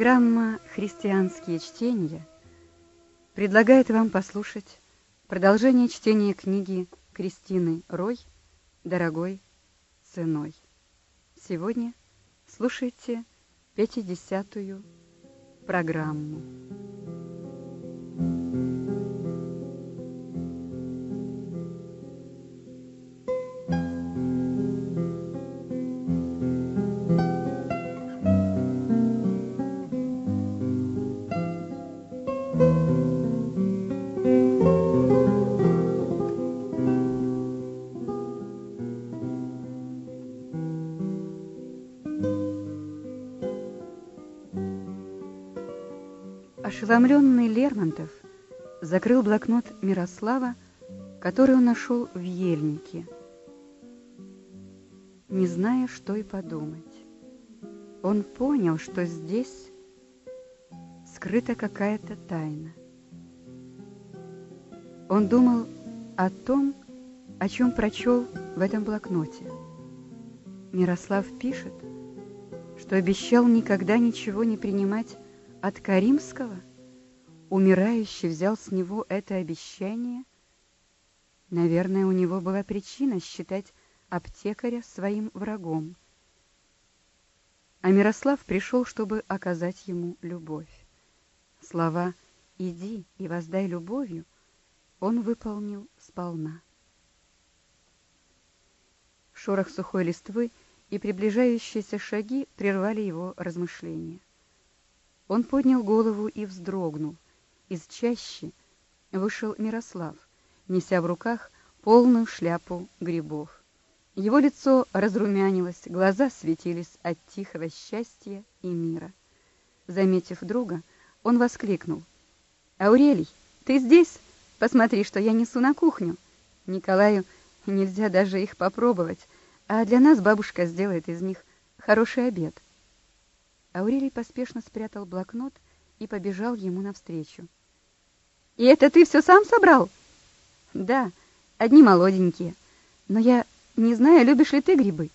Программа «Христианские чтения» предлагает вам послушать продолжение чтения книги Кристины Рой «Дорогой ценой». Сегодня слушайте пятидесятую программу. Ошеломленный Лермонтов закрыл блокнот Мирослава, который он нашел в ельнике, не зная, что и подумать. Он понял, что здесь скрыта какая-то тайна. Он думал о том, о чем прочел в этом блокноте. Мирослав пишет, что обещал никогда ничего не принимать от Каримского – умирающий взял с него это обещание, наверное, у него была причина считать аптекаря своим врагом. А Мирослав пришел, чтобы оказать ему любовь. Слова «иди и воздай любовью» он выполнил сполна. Шорох сухой листвы и приближающиеся шаги прервали его размышления. Он поднял голову и вздрогнул — из чащи вышел Мирослав, неся в руках полную шляпу грибов. Его лицо разрумянилось, глаза светились от тихого счастья и мира. Заметив друга, он воскликнул. «Аурелий, ты здесь? Посмотри, что я несу на кухню. Николаю нельзя даже их попробовать, а для нас бабушка сделает из них хороший обед». Аурелий поспешно спрятал блокнот и побежал ему навстречу. И это ты все сам собрал? Да, одни молоденькие. Но я не знаю, любишь ли ты грибы.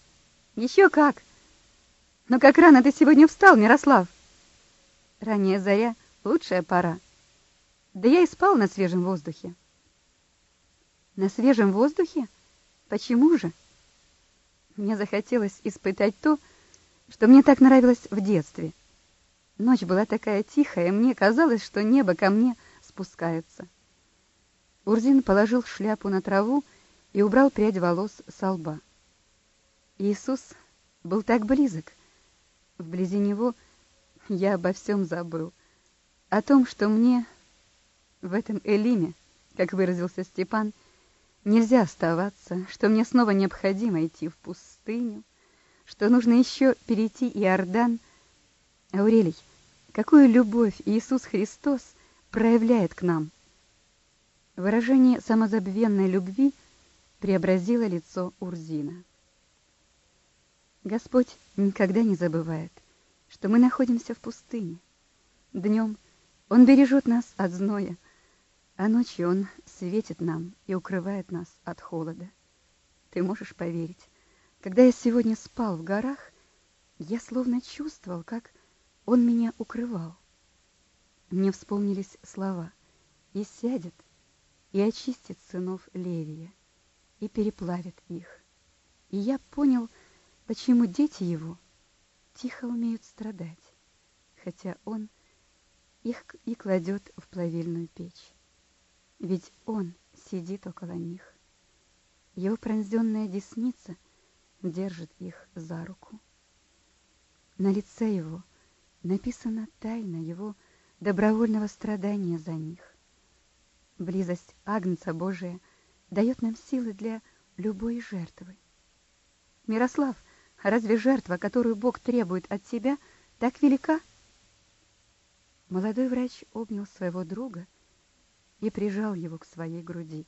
Еще как. Но как рано ты сегодня встал, Мирослав? Ранняя заря — лучшая пора. Да я и спал на свежем воздухе. На свежем воздухе? Почему же? Мне захотелось испытать то, что мне так нравилось в детстве. Ночь была такая тихая, мне казалось, что небо ко мне спускается. Урзин положил шляпу на траву и убрал прядь волос со лба. Иисус был так близок. Вблизи него я обо всем забыл. О том, что мне в этом Элиме, как выразился Степан, нельзя оставаться, что мне снова необходимо идти в пустыню, что нужно еще перейти Иордан. Аурелий, какую любовь Иисус Христос проявляет к нам. Выражение самозабвенной любви преобразило лицо Урзина. Господь никогда не забывает, что мы находимся в пустыне. Днем Он бережет нас от зноя, а ночью Он светит нам и укрывает нас от холода. Ты можешь поверить, когда я сегодня спал в горах, я словно чувствовал, как Он меня укрывал. Мне вспомнились слова «И сядет, и очистит сынов Левия, и переплавит их». И я понял, почему дети его тихо умеют страдать, хотя он их и кладет в плавильную печь. Ведь он сидит около них. Его пронзенная десница держит их за руку. На лице его написана тайна его добровольного страдания за них. Близость Агнца Божия дает нам силы для любой жертвы. Мирослав, разве жертва, которую Бог требует от тебя, так велика? Молодой врач обнял своего друга и прижал его к своей груди,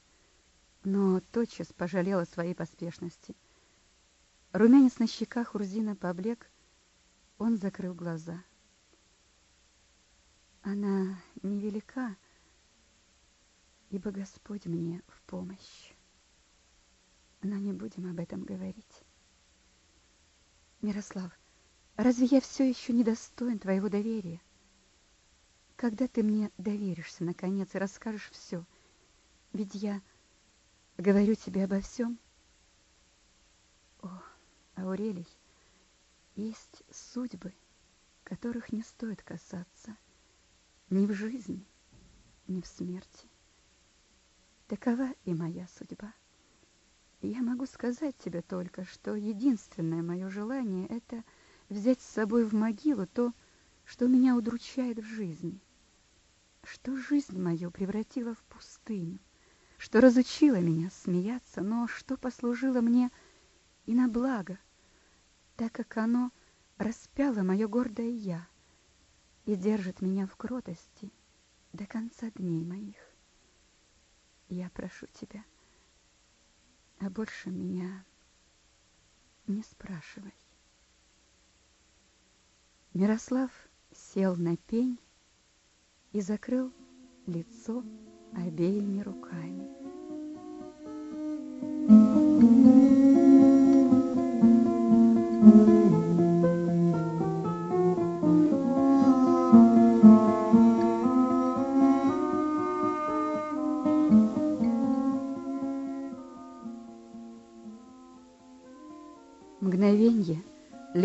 но тотчас пожалел о своей поспешности. Румянец на щеках Урзина поблек, он закрыл глаза — она невелика, ибо Господь мне в помощь. Но не будем об этом говорить. Мирослав, Разве я все еще недостоин твоего доверия? Когда ты мне доверишься, наконец, и расскажешь все? Ведь я говорю тебе обо всем. О, Аурелий, есть судьбы, которых не стоит касаться ни в жизни, ни в смерти. Такова и моя судьба. Я могу сказать тебе только, что единственное мое желание — это взять с собой в могилу то, что меня удручает в жизни, что жизнь мою превратила в пустыню, что разучила меня смеяться, но что послужило мне и на благо, так как оно распяло мое гордое «я» и держит меня в кротости до конца дней моих. Я прошу тебя — а больше меня не спрашивай. Мирослав сел на пень и закрыл лицо обеими руками.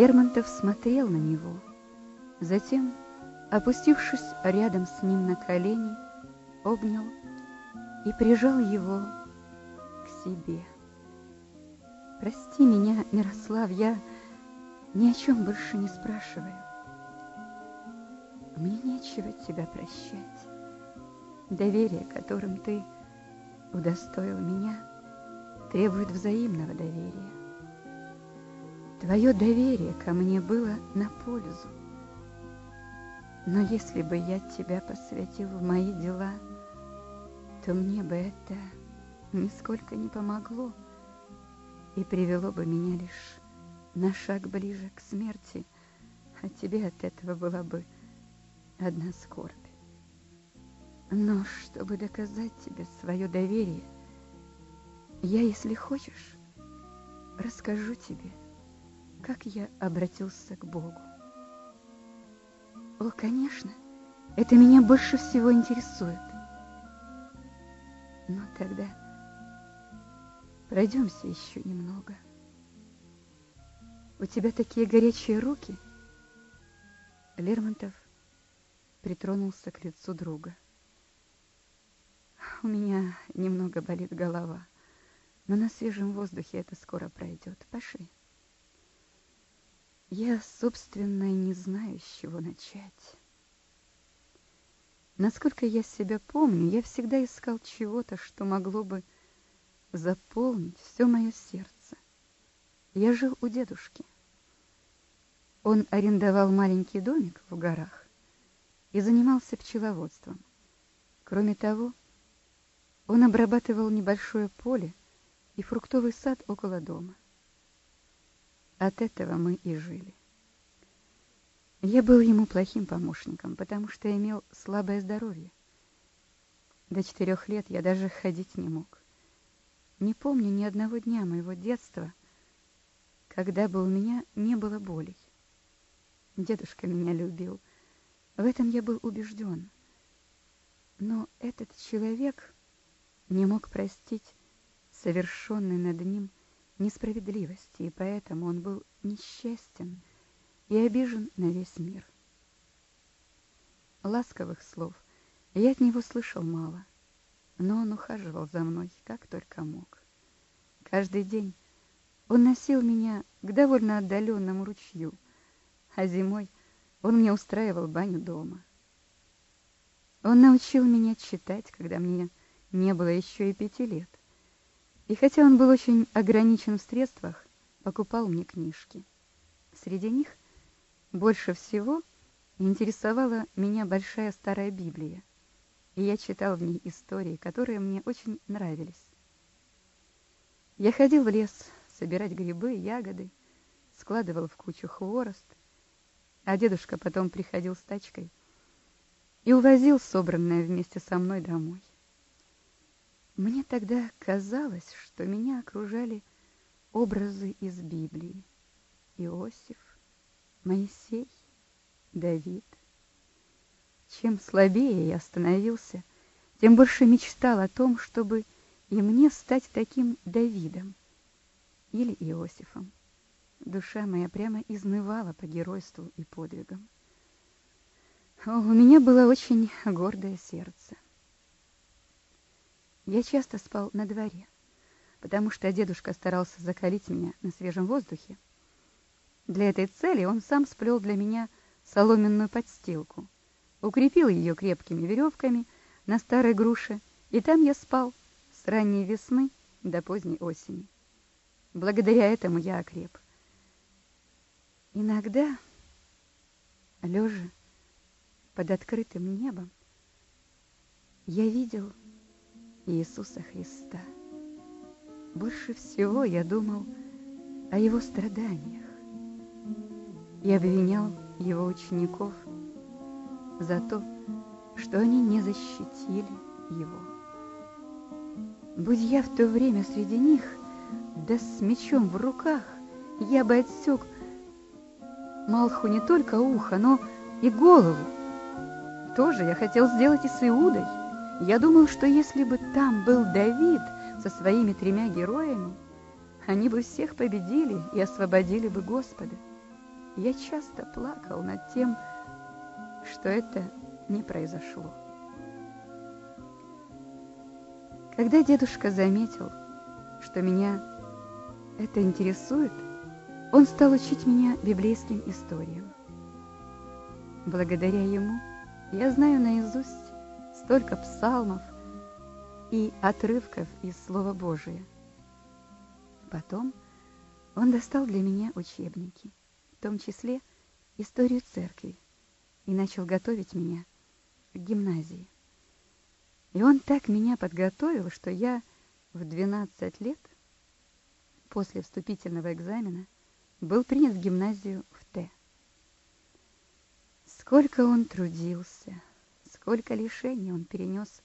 Лермонтов смотрел на него, затем, опустившись рядом с ним на колени, обнял и прижал его к себе. Прости меня, Мирослав, я ни о чем больше не спрашиваю. Мне нечего тебя прощать. Доверие, которым ты удостоил меня, требует взаимного доверия. Твое доверие ко мне было на пользу. Но если бы я тебя посвятил в мои дела, то мне бы это нисколько не помогло и привело бы меня лишь на шаг ближе к смерти, а тебе от этого была бы одна скорбь. Но чтобы доказать тебе свое доверие, я, если хочешь, расскажу тебе – как я обратился к Богу. О, конечно, это меня больше всего интересует. Но тогда пройдемся еще немного. У тебя такие горячие руки. Лермонтов притронулся к лицу друга. У меня немного болит голова, но на свежем воздухе это скоро пройдет. Пошли. Я, собственно, не знаю, с чего начать. Насколько я себя помню, я всегда искал чего-то, что могло бы заполнить все мое сердце. Я жил у дедушки. Он арендовал маленький домик в горах и занимался пчеловодством. Кроме того, он обрабатывал небольшое поле и фруктовый сад около дома. От этого мы и жили. Я был ему плохим помощником, потому что имел слабое здоровье. До четырех лет я даже ходить не мог. Не помню ни одного дня моего детства, когда бы у меня не было болей. Дедушка меня любил. В этом я был убежден. Но этот человек не мог простить совершенный над ним несправедливости, и поэтому он был несчастен и обижен на весь мир. Ласковых слов я от него слышал мало, но он ухаживал за мной, как только мог. Каждый день он носил меня к довольно отдаленному ручью, а зимой он мне устраивал баню дома. Он научил меня читать, когда мне не было еще и пяти лет. И хотя он был очень ограничен в средствах, покупал мне книжки. Среди них больше всего интересовала меня большая старая Библия, и я читал в ней истории, которые мне очень нравились. Я ходил в лес собирать грибы, ягоды, складывал в кучу хворост, а дедушка потом приходил с тачкой и увозил собранное вместе со мной домой. Мне тогда казалось, что меня окружали образы из Библии. Иосиф, Моисей, Давид. Чем слабее я становился, тем больше мечтал о том, чтобы и мне стать таким Давидом или Иосифом. Душа моя прямо изнывала по геройству и подвигам. О, у меня было очень гордое сердце. Я часто спал на дворе, потому что дедушка старался закалить меня на свежем воздухе. Для этой цели он сам сплел для меня соломенную подстилку, укрепил ее крепкими веревками на старой груше, и там я спал с ранней весны до поздней осени. Благодаря этому я окреп. Иногда, лежа под открытым небом, я видел Иисуса Христа. Больше всего я думал о Его страданиях и обвинял Его учеников за то, что они не защитили Его. Будь я в то время среди них, да с мечом в руках, я бы отсек Малху не только ухо, но и голову. Тоже я хотел сделать и с Иудой. Я думал, что если бы там был Давид со своими тремя героями, они бы всех победили и освободили бы Господа. Я часто плакал над тем, что это не произошло. Когда дедушка заметил, что меня это интересует, он стал учить меня библейским историям. Благодаря ему я знаю наизусть столько псалмов и отрывков из Слова Божия. Потом он достал для меня учебники, в том числе историю церкви, и начал готовить меня к гимназии. И он так меня подготовил, что я в 12 лет после вступительного экзамена был принят в гимназию в Т. Сколько он трудился, сколько лишений он перенес,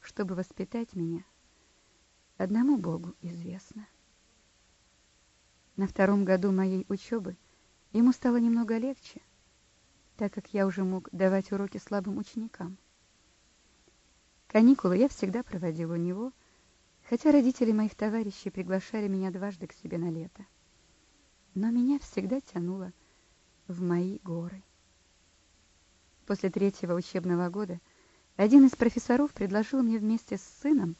чтобы воспитать меня, одному Богу известно. На втором году моей учебы ему стало немного легче, так как я уже мог давать уроки слабым ученикам. Каникулы я всегда проводил у него, хотя родители моих товарищей приглашали меня дважды к себе на лето но меня всегда тянуло в мои горы. После третьего учебного года один из профессоров предложил мне вместе с сыном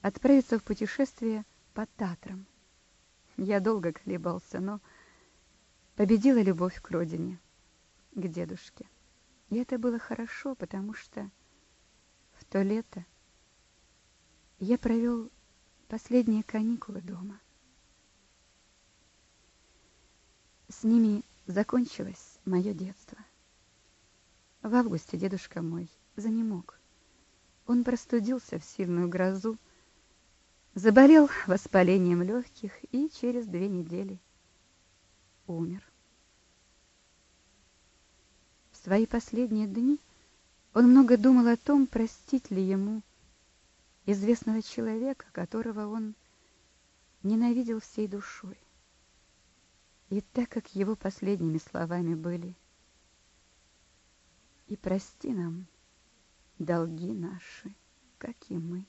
отправиться в путешествие по Татрам. Я долго колебался, но победила любовь к родине, к дедушке. И это было хорошо, потому что в то лето я провел последние каникулы дома. С ними закончилось мое детство. В августе дедушка мой занемог. Он простудился в сильную грозу, заболел воспалением легких и через две недели умер. В свои последние дни он много думал о том, простить ли ему известного человека, которого он ненавидел всей душой. И так как его последними словами были «И прости нам долги наши, как и мы,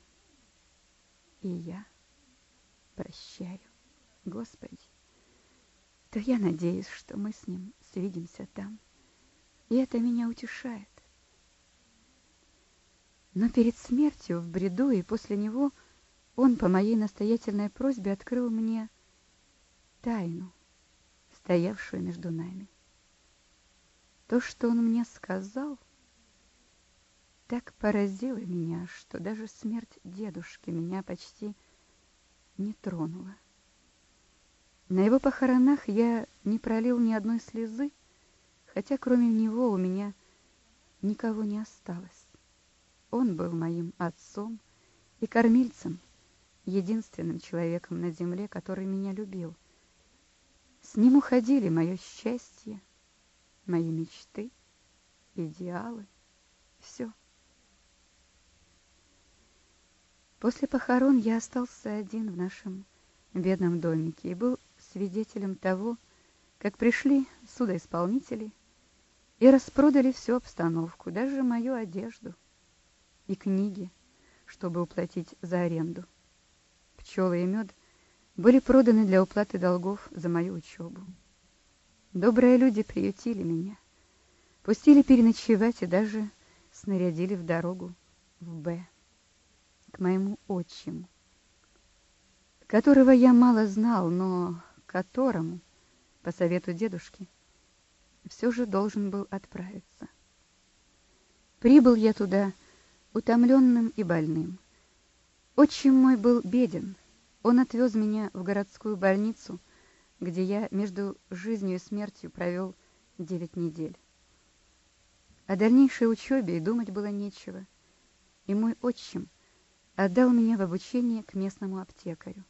и я прощаю, Господи», то я надеюсь, что мы с ним свидимся там, и это меня утешает. Но перед смертью в бреду и после него он по моей настоятельной просьбе открыл мне тайну, стоявшую между нами. То, что он мне сказал, так поразило меня, что даже смерть дедушки меня почти не тронула. На его похоронах я не пролил ни одной слезы, хотя кроме него у меня никого не осталось. Он был моим отцом и кормильцем, единственным человеком на земле, который меня любил. С ним уходили мое счастье, мои мечты, идеалы, все. После похорон я остался один в нашем бедном домике и был свидетелем того, как пришли судоисполнители и распродали всю обстановку, даже мою одежду и книги, чтобы уплатить за аренду. Пчелы и мед были проданы для уплаты долгов за мою учебу. Добрые люди приютили меня, пустили переночевать и даже снарядили в дорогу в Б, к моему отчиму, которого я мало знал, но которому, по совету дедушки, все же должен был отправиться. Прибыл я туда утомленным и больным. Отчим мой был беден. Он отвез меня в городскую больницу, где я между жизнью и смертью провел девять недель. О дальнейшей учебе и думать было нечего, и мой отчим отдал меня в обучение к местному аптекарю.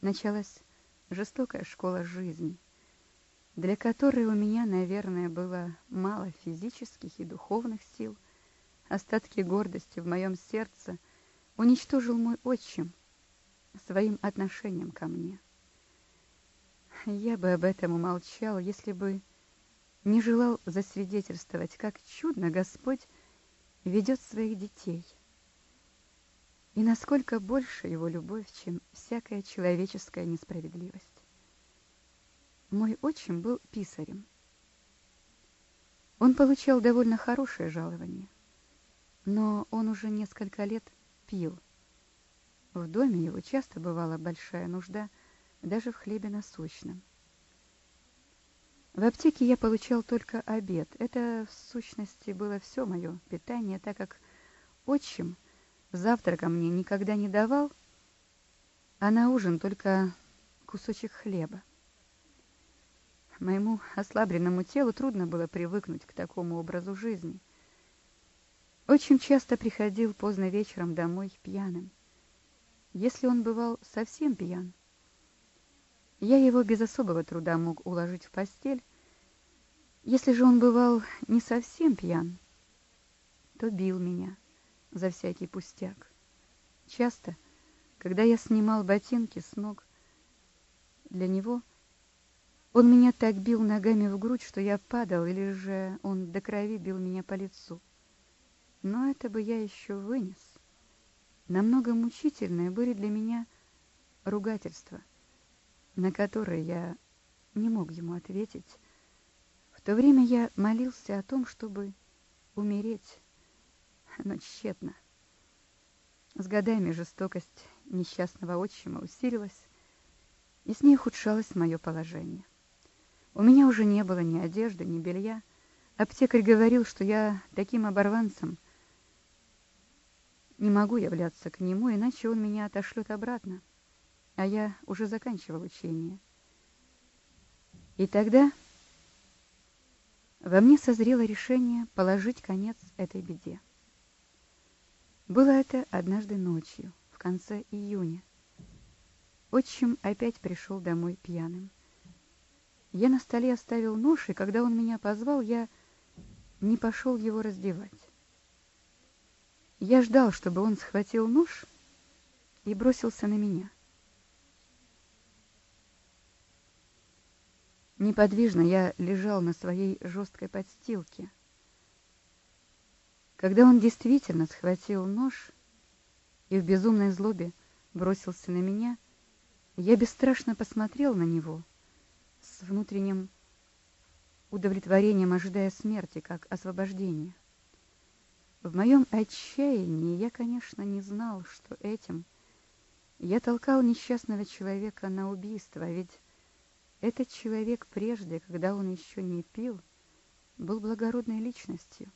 Началась жестокая школа жизни, для которой у меня, наверное, было мало физических и духовных сил. Остатки гордости в моем сердце уничтожил мой отчим своим отношением ко мне. Я бы об этом умолчал, если бы не желал засвидетельствовать, как чудно Господь ведет своих детей — и насколько больше его любовь, чем всякая человеческая несправедливость. Мой отчим был писарем. Он получал довольно хорошее жалование, но он уже несколько лет пил. В доме его часто бывала большая нужда, даже в хлебе насущном. В аптеке я получал только обед. Это, в сущности, было все мое питание, так как отчим Завтрака мне никогда не давал, а на ужин только кусочек хлеба. Моему ослабленному телу трудно было привыкнуть к такому образу жизни. Очень часто приходил поздно вечером домой пьяным. Если он бывал совсем пьян, я его без особого труда мог уложить в постель. Если же он бывал не совсем пьян, то бил меня за всякий пустяк. Часто, когда я снимал ботинки с ног для него, он меня так бил ногами в грудь, что я падал, или же он до крови бил меня по лицу. Но это бы я еще вынес. Намного мучительные были для меня ругательства, на которые я не мог ему ответить. В то время я молился о том, чтобы умереть но тщетно. С годами жестокость несчастного отчима усилилась, и с ней ухудшалось мое положение. У меня уже не было ни одежды, ни белья. Аптекарь говорил, что я таким оборванцем не могу являться к нему, иначе он меня отошлет обратно, а я уже заканчивал учение. И тогда во мне созрело решение положить конец этой беде. Было это однажды ночью, в конце июня. Отчим опять пришел домой пьяным. Я на столе оставил нож, и когда он меня позвал, я не пошел его раздевать. Я ждал, чтобы он схватил нож и бросился на меня. Неподвижно я лежал на своей жесткой подстилке — когда он действительно схватил нож и в безумной злобе бросился на меня, я бесстрашно посмотрел на него с внутренним удовлетворением, ожидая смерти, как освобождения. В моем отчаянии я, конечно, не знал, что этим я толкал несчастного человека на убийство, ведь этот человек прежде, когда он еще не пил, был благородной личностью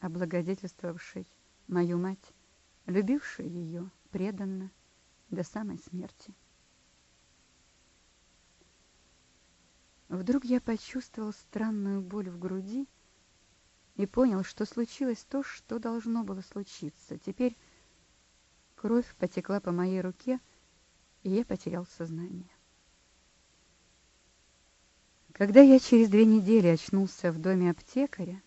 облагодетельствовавший мою мать, любивший ее преданно до самой смерти. Вдруг я почувствовал странную боль в груди и понял, что случилось то, что должно было случиться. Теперь кровь потекла по моей руке, и я потерял сознание. Когда я через две недели очнулся в доме аптекаря,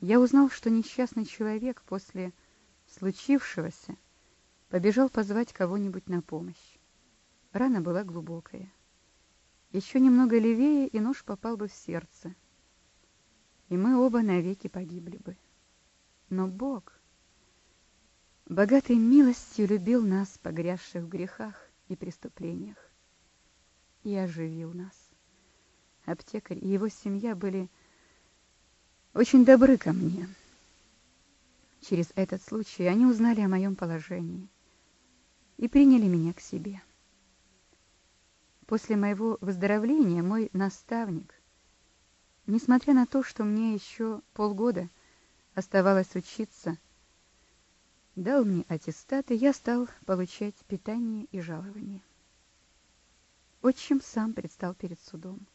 я узнал, что несчастный человек после случившегося побежал позвать кого-нибудь на помощь. Рана была глубокая. Еще немного левее, и нож попал бы в сердце. И мы оба навеки погибли бы. Но Бог, богатой милостью, любил нас, погрязших в грехах и преступлениях, и оживил нас. Аптекарь и его семья были очень добры ко мне. Через этот случай они узнали о моем положении и приняли меня к себе. После моего выздоровления мой наставник, несмотря на то, что мне еще полгода оставалось учиться, дал мне аттестат, и я стал получать питание и жалование. Отчим сам предстал перед судом.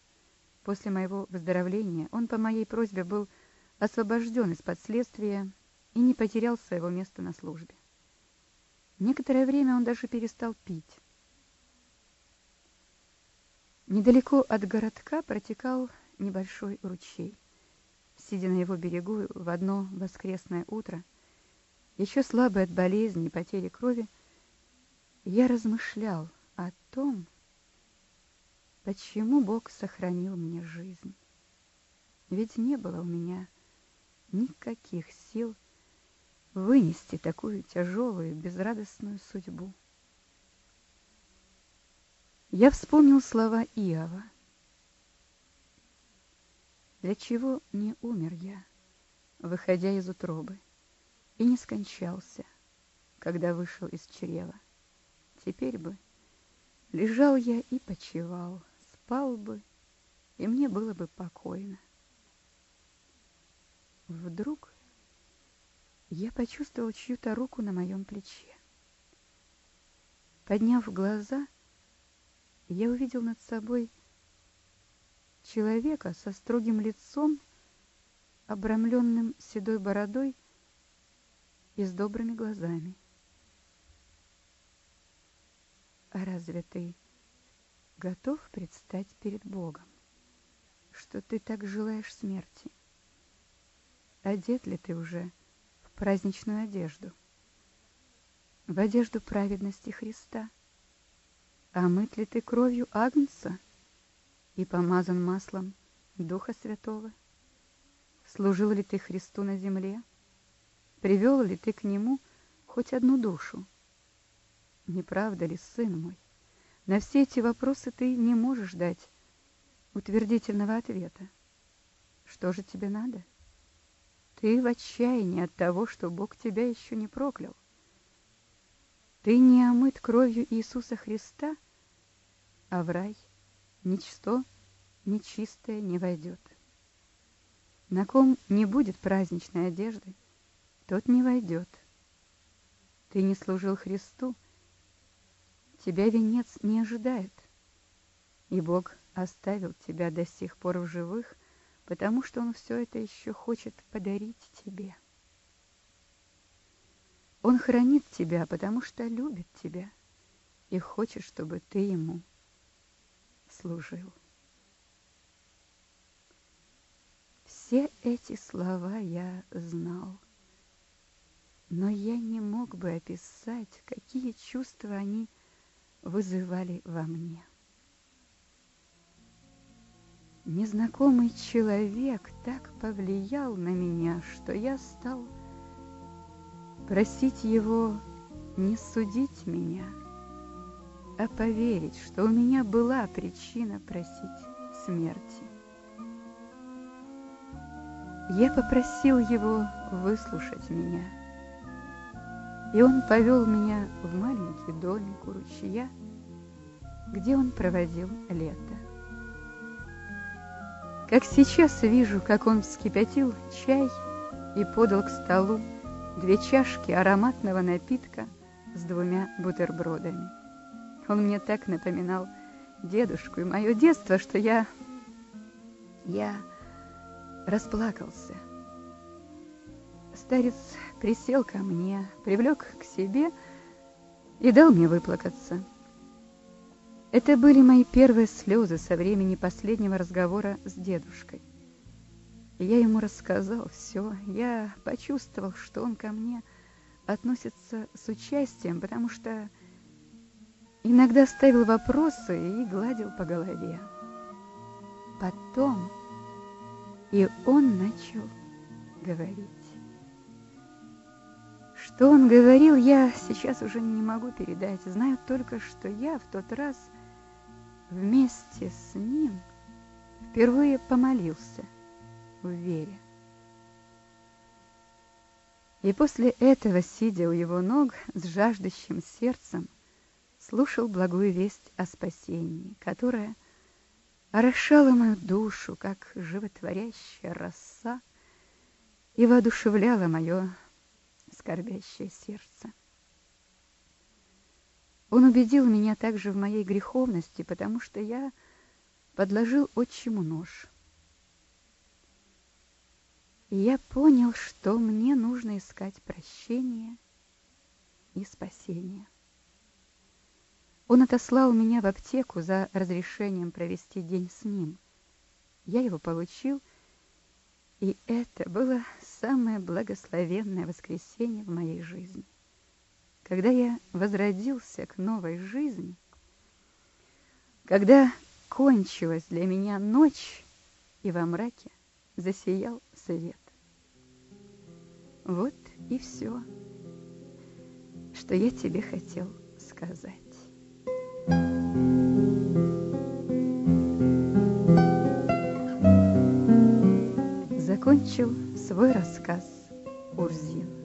После моего выздоровления он по моей просьбе был освобожден из-под следствия и не потерял своего места на службе. Некоторое время он даже перестал пить. Недалеко от городка протекал небольшой ручей. Сидя на его берегу в одно воскресное утро, еще слабый от болезни и потери крови, я размышлял о том, почему Бог сохранил мне жизнь. Ведь не было у меня никаких сил вынести такую тяжелую, безрадостную судьбу. Я вспомнил слова Иова. Для чего не умер я, выходя из утробы, и не скончался, когда вышел из чрева? Теперь бы лежал я и почевал, спал бы, и мне было бы покойно. Вдруг я почувствовал чью-то руку на моем плече. Подняв глаза, я увидел над собой человека со строгим лицом, обрамленным седой бородой и с добрыми глазами. А разве ты готов предстать перед Богом, что ты так желаешь смерти? Одет ли ты уже в праздничную одежду, в одежду праведности Христа? А мыт ли ты кровью Агнца и помазан маслом Духа Святого? Служил ли ты Христу на земле? Привел ли ты к Нему хоть одну душу? Не правда ли, сын мой? На все эти вопросы ты не можешь дать утвердительного ответа. Что же тебе надо? — ты в отчаянии от того, что Бог тебя еще не проклял. Ты не омыт кровью Иисуса Христа, а в рай ничто нечистое не войдет. На ком не будет праздничной одежды, тот не войдет. Ты не служил Христу, тебя венец не ожидает, и Бог оставил тебя до сих пор в живых – потому что он все это еще хочет подарить тебе. Он хранит тебя, потому что любит тебя и хочет, чтобы ты ему служил. Все эти слова я знал, но я не мог бы описать, какие чувства они вызывали во мне. Незнакомый человек так повлиял на меня, что я стал просить его не судить меня, а поверить, что у меня была причина просить смерти. Я попросил его выслушать меня, и он повел меня в маленький домик у ручья, где он проводил лето. Как сейчас вижу, как он вскипятил чай и подал к столу две чашки ароматного напитка с двумя бутербродами. Он мне так напоминал дедушку и мое детство, что я... я расплакался. Старец присел ко мне, привлек к себе и дал мне выплакаться. Это были мои первые слезы со времени последнего разговора с дедушкой. Я ему рассказал все. Я почувствовал, что он ко мне относится с участием, потому что иногда ставил вопросы и гладил по голове. потом и он начал говорить. Что он говорил, я сейчас уже не могу передать. Знаю только, что я в тот раз вместе с ним впервые помолился в вере. И после этого, сидя у его ног с жаждущим сердцем, слушал благую весть о спасении, которая орошала мою душу, как животворящая роса, и воодушевляла мое скорбящее сердце. Он убедил меня также в моей греховности, потому что я подложил отчиму нож. И я понял, что мне нужно искать прощение и спасение. Он отослал меня в аптеку за разрешением провести день с ним. Я его получил, и это было самое благословенное воскресенье в моей жизни. Когда я возродился к новой жизни, когда кончилась для меня ночь, и во мраке засиял свет. Вот и все, что я тебе хотел сказать. Закончил свой рассказ Урзин.